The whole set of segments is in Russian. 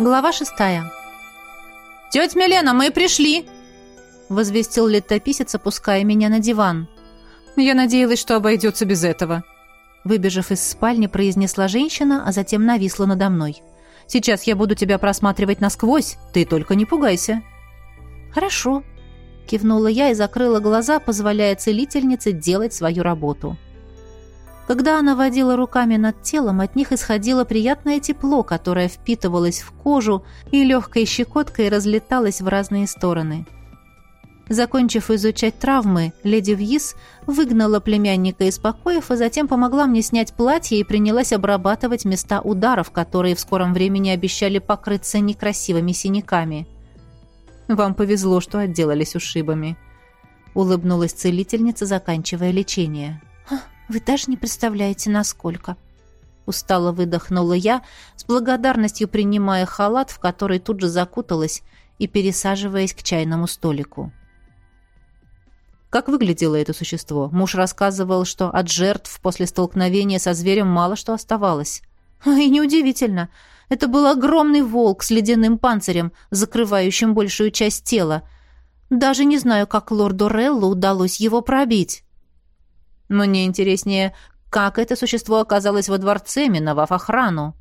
Глава шестая. «Тетя Милена, мы пришли!» возвестил летописец, опуская меня на диван. «Я надеялась, что обойдется без этого». Выбежав из спальни, произнесла женщина, а затем нависла надо мной. «Сейчас я буду тебя просматривать насквозь, ты только не пугайся». «Хорошо», — кивнула я и закрыла глаза, позволяя целительнице делать свою работу. Когда она водила руками над телом, от них исходило приятное тепло, которое впитывалось в кожу и легкой щекоткой разлеталось в разные стороны. Закончив изучать травмы, леди Вьис выгнала племянника из покоев, а затем помогла мне снять платье и принялась обрабатывать места ударов, которые в скором времени обещали покрыться некрасивыми синяками. «Вам повезло, что отделались ушибами», — улыбнулась целительница, заканчивая лечение. Вы даже не представляете, насколько. Устало выдохнула я, с благодарностью принимая халат, в который тут же закуталась, и пересаживаясь к чайному столику. Как выглядело это существо? Муж рассказывал, что от жертв после столкновения со зверем мало что оставалось. И неудивительно. Это был огромный волк с ледяным панцирем, закрывающим большую часть тела. Даже не знаю, как лорду Реллу удалось его пробить. Мне интереснее, как это существо оказалось во дворце, миновав охрану.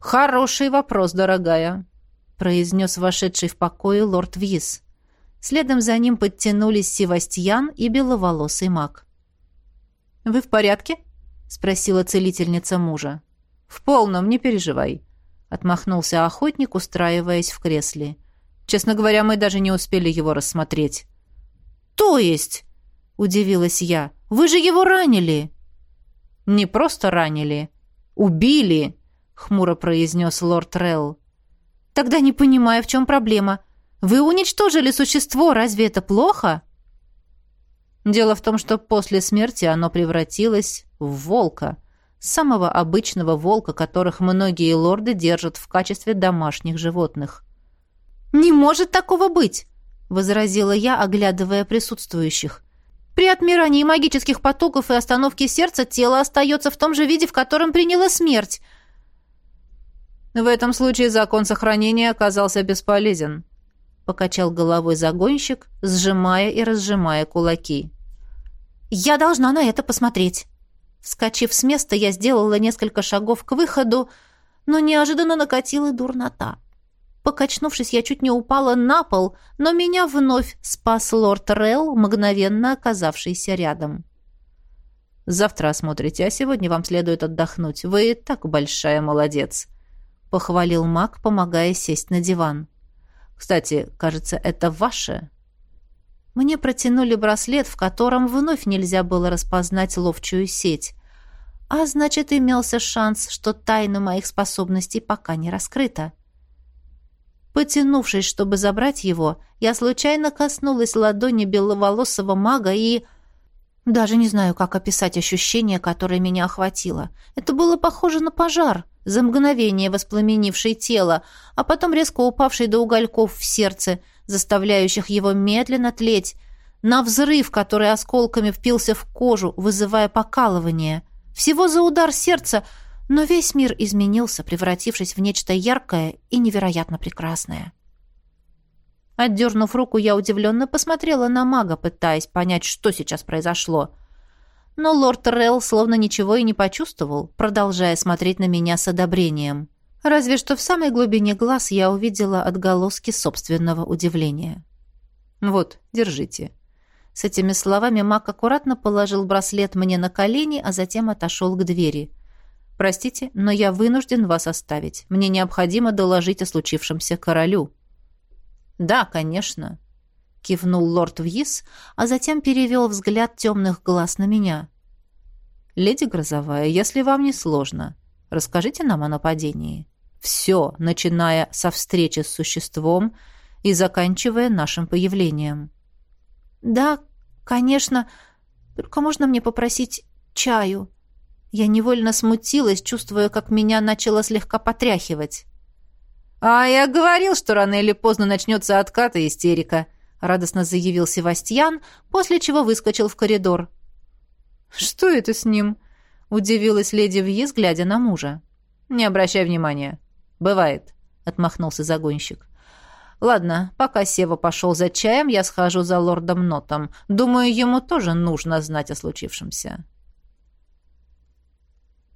«Хороший вопрос, дорогая», — произнес вошедший в покое лорд Виз. Следом за ним подтянулись Севастьян и беловолосый маг. «Вы в порядке?» — спросила целительница мужа. «В полном, не переживай», — отмахнулся охотник, устраиваясь в кресле. «Честно говоря, мы даже не успели его рассмотреть». «То есть?» — удивилась я. Вы же его ранили!» «Не просто ранили. Убили!» — хмуро произнес лорд Релл. «Тогда не понимаю, в чем проблема. Вы уничтожили существо, разве это плохо?» Дело в том, что после смерти оно превратилось в волка, самого обычного волка, которых многие лорды держат в качестве домашних животных. «Не может такого быть!» — возразила я, оглядывая присутствующих. При отмирании магических потоков и остановке сердца тело остается в том же виде, в котором приняло смерть. В этом случае закон сохранения оказался бесполезен, покачал головой загонщик, сжимая и разжимая кулаки. Я должна на это посмотреть. Вскочив с места, я сделала несколько шагов к выходу, но неожиданно накатила дурнота. Покачнувшись, я чуть не упала на пол, но меня вновь спас лорд Релл, мгновенно оказавшийся рядом. «Завтра осмотрите, а сегодня вам следует отдохнуть. Вы и так большая молодец», — похвалил маг, помогая сесть на диван. «Кстати, кажется, это ваше?» Мне протянули браслет, в котором вновь нельзя было распознать ловчую сеть. А значит, имелся шанс, что тайна моих способностей пока не раскрыта. Потянувшись, чтобы забрать его, я случайно коснулась ладони беловолосого мага и... Даже не знаю, как описать ощущение, которое меня охватило. Это было похоже на пожар, за мгновение воспламенивший тело, а потом резко упавший до угольков в сердце, заставляющих его медленно тлеть, на взрыв, который осколками впился в кожу, вызывая покалывание. Всего за удар сердца — но весь мир изменился, превратившись в нечто яркое и невероятно прекрасное. Отдернув руку, я удивленно посмотрела на мага, пытаясь понять, что сейчас произошло. Но лорд Релл словно ничего и не почувствовал, продолжая смотреть на меня с одобрением. Разве что в самой глубине глаз я увидела отголоски собственного удивления. «Вот, держите». С этими словами маг аккуратно положил браслет мне на колени, а затем отошел к двери. Простите, но я вынужден вас оставить. Мне необходимо доложить о случившемся королю». «Да, конечно», — кивнул лорд Вьис, а затем перевел взгляд темных глаз на меня. «Леди Грозовая, если вам не сложно, расскажите нам о нападении. Все, начиная со встречи с существом и заканчивая нашим появлением». «Да, конечно. Только можно мне попросить чаю?» Я невольно смутилась, чувствуя, как меня начало слегка потряхивать. «А я говорил, что рано или поздно начнется откат и истерика», — радостно заявил Севастьян, после чего выскочил в коридор. «Что это с ним?» — удивилась леди Вьез, глядя на мужа. «Не обращай внимания. Бывает», отмахнулся загонщик. Ладно, пока Сева пошел за чаем, я схожу за лордом Нотом. Думаю, ему тоже нужно знать о случившемся.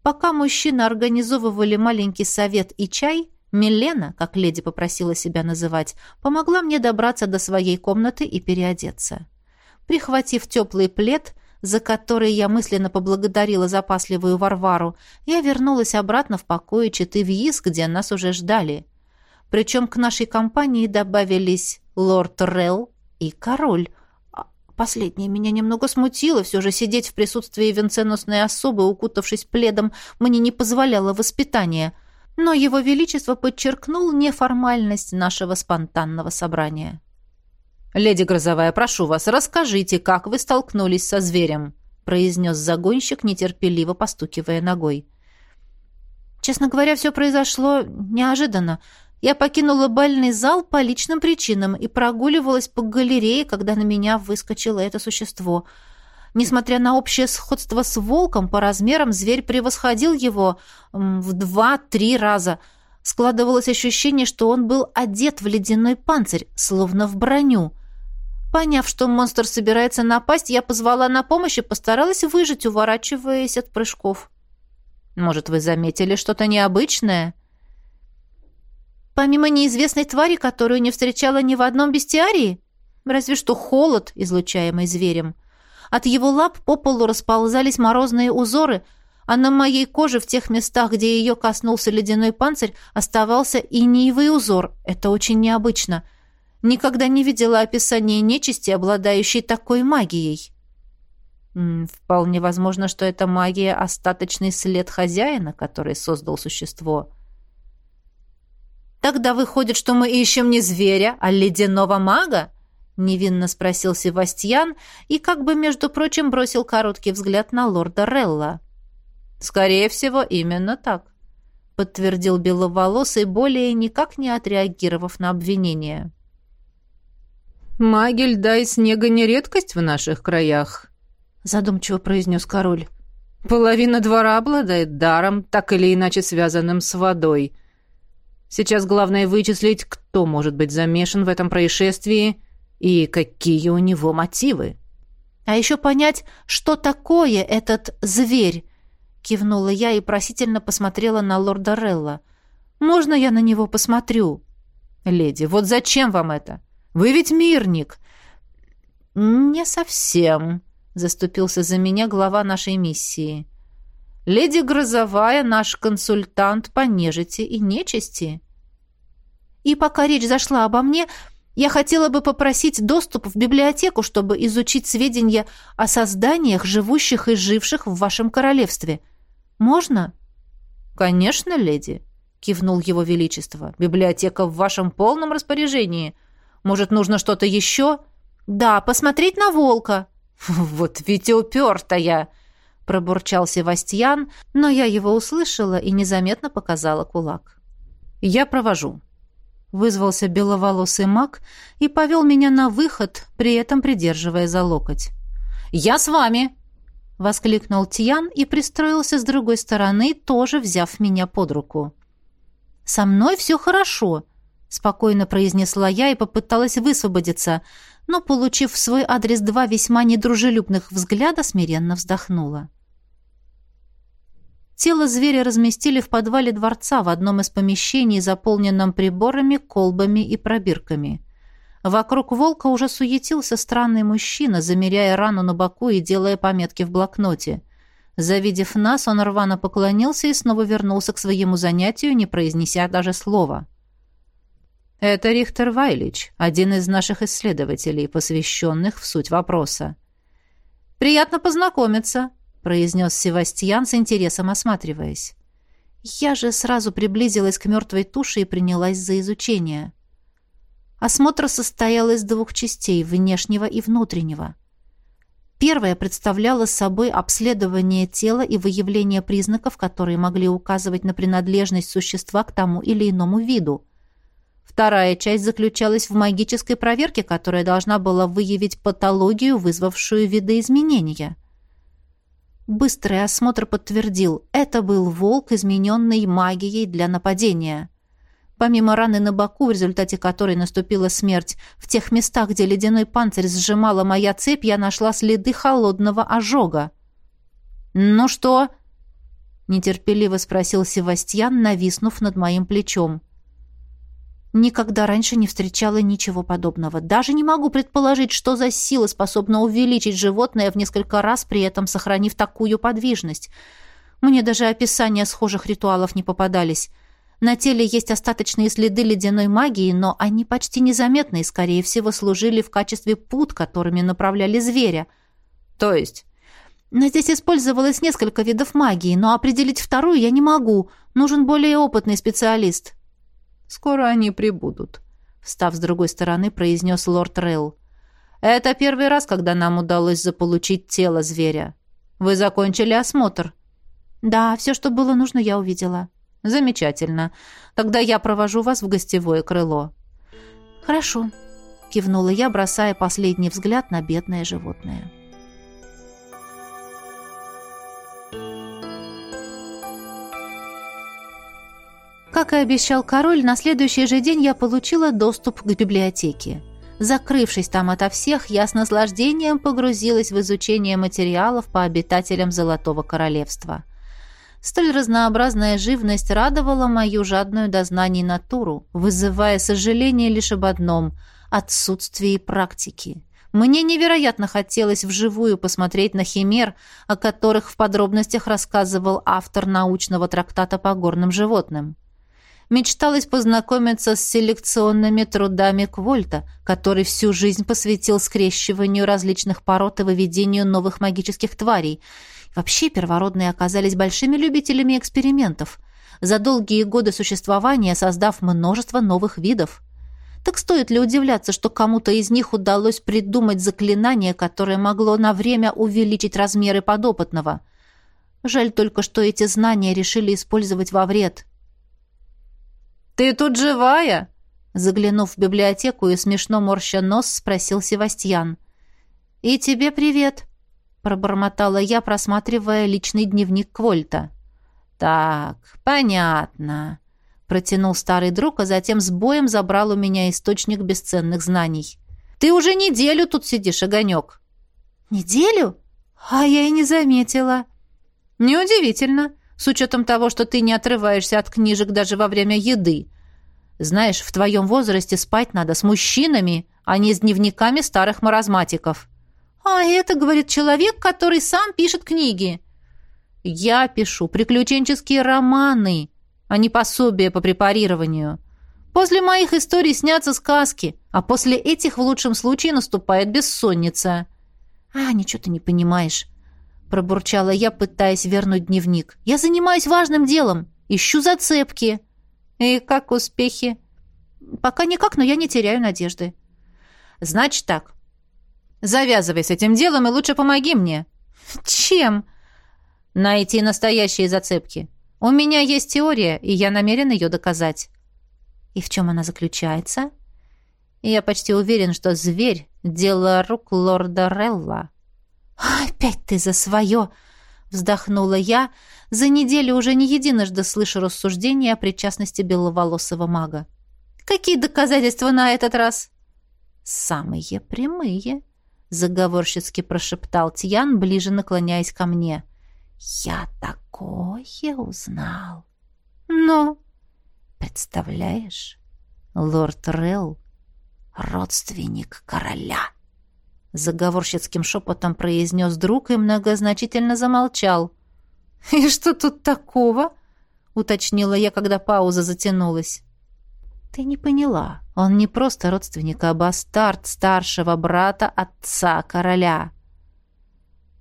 Пока мужчины организовывали маленький совет и чай, Милена, как леди попросила себя называть, помогла мне добраться до своей комнаты и переодеться. Прихватив теплый плед, за который я мысленно поблагодарила запасливую Варвару, я вернулась обратно в покое Читы Вьис, где нас уже ждали. Причем к нашей компании добавились лорд Релл и король. Последнее меня немного смутило, все же сидеть в присутствии венценосной особы, укутавшись пледом, мне не позволяло воспитание. Но его величество подчеркнул неформальность нашего спонтанного собрания. «Леди Грозовая, прошу вас, расскажите, как вы столкнулись со зверем», произнес загонщик, нетерпеливо постукивая ногой. «Честно говоря, все произошло неожиданно. Я покинула бальный зал по личным причинам и прогуливалась по галерее, когда на меня выскочило это существо. Несмотря на общее сходство с волком, по размерам зверь превосходил его в два-три раза. Складывалось ощущение, что он был одет в ледяной панцирь, словно в броню. Поняв, что монстр собирается напасть, я позвала на помощь и постаралась выжить, уворачиваясь от прыжков. «Может, вы заметили что-то необычное?» Помимо неизвестной твари, которую не встречала ни в одном бестиарии? Разве что холод, излучаемый зверем. От его лап по полу расползались морозные узоры, а на моей коже в тех местах, где ее коснулся ледяной панцирь, оставался инеевый узор. Это очень необычно. Никогда не видела описания нечисти, обладающей такой магией. Вполне возможно, что это магия — остаточный след хозяина, который создал существо — «Тогда выходит, что мы ищем не зверя, а ледяного мага?» — невинно спросил Севастьян и как бы, между прочим, бросил короткий взгляд на лорда Релла. «Скорее всего, именно так», — подтвердил беловолосый, более никак не отреагировав на обвинение. «Маги льда и снега не редкость в наших краях», — задумчиво произнес король. «Половина двора обладает даром, так или иначе связанным с водой. Сейчас главное вычислить, кто может быть замешан в этом происшествии и какие у него мотивы. А еще понять, что такое этот зверь, кивнула я и просительно посмотрела на лорда Релла. Можно я на него посмотрю? Леди, вот зачем вам это? Вы ведь мирник. Не совсем, заступился за меня глава нашей миссии. Леди Грозовая наш консультант по нежити и нечисти. И пока речь зашла обо мне, я хотела бы попросить доступ в библиотеку, чтобы изучить сведения о созданиях, живущих и живших в вашем королевстве. Можно? Конечно, леди, кивнул его величество. Библиотека в вашем полном распоряжении. Может, нужно что-то еще? Да, посмотреть на волка. Вот ведь упертая, пробурчал Севастьян, но я его услышала и незаметно показала кулак. «Я провожу», — вызвался беловолосый маг и повел меня на выход, при этом придерживая за локоть. «Я с вами!» — воскликнул Тьян и пристроился с другой стороны, тоже взяв меня под руку. «Со мной все хорошо», — спокойно произнесла я и попыталась высвободиться — но, получив в свой адрес два весьма недружелюбных взгляда, смиренно вздохнула. Тело зверя разместили в подвале дворца в одном из помещений, заполненном приборами, колбами и пробирками. Вокруг волка уже суетился странный мужчина, замеряя рану на боку и делая пометки в блокноте. Завидев нас, он рвано поклонился и снова вернулся к своему занятию, не произнеся даже слова. Это Рихтер Вайлич, один из наших исследователей, посвященных в суть вопроса. «Приятно познакомиться», — произнес Севастьян с интересом осматриваясь. Я же сразу приблизилась к мертвой туше и принялась за изучение. Осмотр состоял из двух частей, внешнего и внутреннего. Первая представляла собой обследование тела и выявление признаков, которые могли указывать на принадлежность существа к тому или иному виду — Вторая часть заключалась в магической проверке, которая должна была выявить патологию, вызвавшую видоизменения. Быстрый осмотр подтвердил, это был волк, измененный магией для нападения. Помимо раны на боку, в результате которой наступила смерть, в тех местах, где ледяной панцирь сжимала моя цепь, я нашла следы холодного ожога. «Ну что?» — нетерпеливо спросил Севастьян, нависнув над моим плечом. Никогда раньше не встречала ничего подобного. Даже не могу предположить, что за сила способна увеличить животное в несколько раз, при этом сохранив такую подвижность. Мне даже описания схожих ритуалов не попадались. На теле есть остаточные следы ледяной магии, но они почти незаметны и, скорее всего, служили в качестве пут, которыми направляли зверя. То есть... Но здесь использовалось несколько видов магии, но определить вторую я не могу. Нужен более опытный специалист. Скоро они прибудут, встав с другой стороны, произнес лорд Релл. Это первый раз, когда нам удалось заполучить тело зверя. Вы закончили осмотр? Да, все, что было нужно, я увидела. Замечательно. Тогда я провожу вас в гостевое крыло. Хорошо, кивнула я, бросая последний взгляд на бедное животное. Как и обещал король, на следующий же день я получила доступ к библиотеке. Закрывшись там ото всех, я с наслаждением погрузилась в изучение материалов по обитателям Золотого Королевства. Столь разнообразная живность радовала мою жадную до знаний натуру, вызывая сожаление лишь об одном – отсутствии практики. Мне невероятно хотелось вживую посмотреть на химер, о которых в подробностях рассказывал автор научного трактата по горным животным. Мечталось познакомиться с селекционными трудами Квольта, который всю жизнь посвятил скрещиванию различных пород и выведению новых магических тварей – Вообще первородные оказались большими любителями экспериментов, за долгие годы существования создав множество новых видов. Так стоит ли удивляться, что кому-то из них удалось придумать заклинание, которое могло на время увеличить размеры подопытного? Жаль только, что эти знания решили использовать во вред. «Ты тут живая?» Заглянув в библиотеку и смешно морща нос, спросил Севастьян. «И тебе привет», пробормотала я, просматривая личный дневник Квольта. «Так, понятно», — протянул старый друг, а затем с боем забрал у меня источник бесценных знаний. «Ты уже неделю тут сидишь, Огонек». «Неделю? А я и не заметила». «Неудивительно, с учетом того, что ты не отрываешься от книжек даже во время еды. Знаешь, в твоем возрасте спать надо с мужчинами, а не с дневниками старых маразматиков». «А это, — говорит человек, который сам пишет книги». «Я пишу приключенческие романы, а не пособия по препарированию. После моих историй снятся сказки, а после этих в лучшем случае наступает бессонница». «А, ничего ты не понимаешь», — пробурчала я, пытаясь вернуть дневник. «Я занимаюсь важным делом, ищу зацепки». «И как успехи?» «Пока никак, но я не теряю надежды». «Значит так, Завязывай с этим делом и лучше помоги мне». «Чем?» «Найти настоящие зацепки. У меня есть теория, и я намерен ее доказать». «И в чем она заключается?» «Я почти уверен, что зверь — дело рук лорда Релла». «Опять ты за свое!» — вздохнула я, за неделю уже не единожды слышу рассуждения о причастности беловолосого мага. «Какие доказательства на этот раз?» «Самые прямые», заговорщицки прошептал Тьян, ближе наклоняясь ко мне. Я такое узнал. Но представляешь, лорд Релл родственник короля. Заговорщицким шепотом произнес друг и многозначительно замолчал. «И что тут такого?» — уточнила я, когда пауза затянулась. «Ты не поняла. Он не просто родственник, а бастард старшего брата отца короля».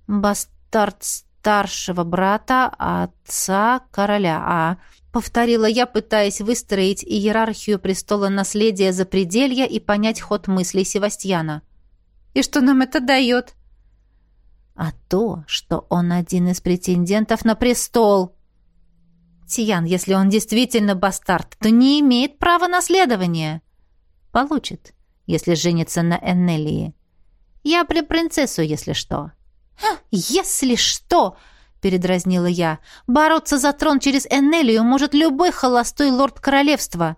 «Бастард старшего брата отца короля, а...» Повторила я, пытаясь выстроить иерархию престола наследия за пределья и понять ход мыслей Севастьяна. «И что нам это дает?» «А то, что он один из претендентов на престол», Тиян, если он действительно бастард, то не имеет права наследования. Получит, если женится на Эннелии. Я при принцессу, если что. «Если что!» — передразнила я. «Бороться за трон через Эннелию может любой холостой лорд королевства».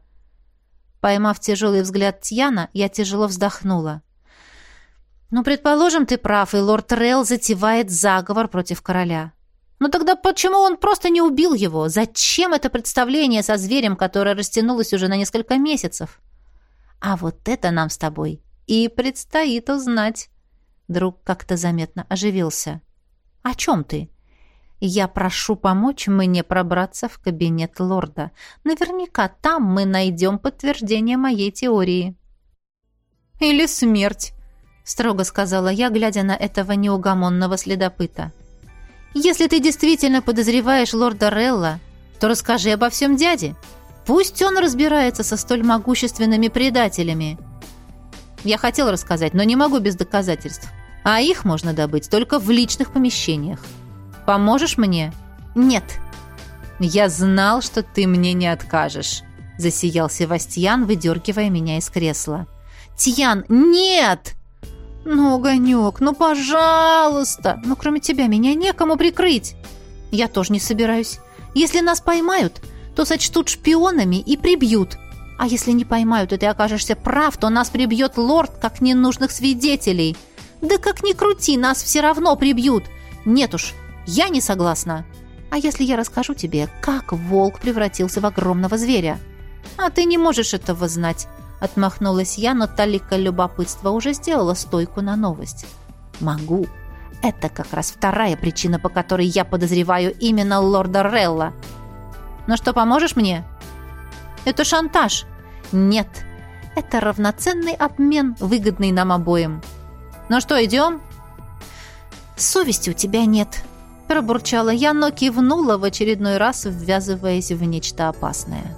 Поймав тяжелый взгляд Тьяна, я тяжело вздохнула. «Ну, предположим, ты прав, и лорд Релл затевает заговор против короля. Но тогда почему он просто не убил его? Зачем это представление со зверем, которое растянулось уже на несколько месяцев? А вот это нам с тобой и предстоит узнать». Друг как-то заметно оживился. «О чем ты?» Я прошу помочь мне пробраться в кабинет лорда. Наверняка там мы найдем подтверждение моей теории». «Или смерть», — строго сказала я, глядя на этого неугомонного следопыта. «Если ты действительно подозреваешь лорда Релла, то расскажи обо всем дяде. Пусть он разбирается со столь могущественными предателями». Я хотел рассказать, но не могу без доказательств. А их можно добыть только в личных помещениях. Поможешь мне?» «Нет». «Я знал, что ты мне не откажешь», — засиял Севастьян, выдергивая меня из кресла. «Тьян, нет!» «Ну, Огонек, ну, пожалуйста! Ну, кроме тебя, меня некому прикрыть!» «Я тоже не собираюсь. Если нас поймают, то сочтут шпионами и прибьют. А если не поймают, и ты окажешься прав, то нас прибьет лорд, как ненужных свидетелей. Да как ни крути, нас все равно прибьют. Нет уж, я не согласна. А если я расскажу тебе, как волк превратился в огромного зверя? А ты не можешь этого знать. Отмахнулась я, но талика любопытства уже сделала стойку на новость. Могу. Это как раз вторая причина, по которой я подозреваю именно лорда Релла. Ну что, поможешь мне? Это шантаж. Нет. Это равноценный обмен, выгодный нам обоим. Ну что, идем? Совести у тебя нет, Пробурчала я, но кивнула в очередной раз, ввязываясь в нечто опасное.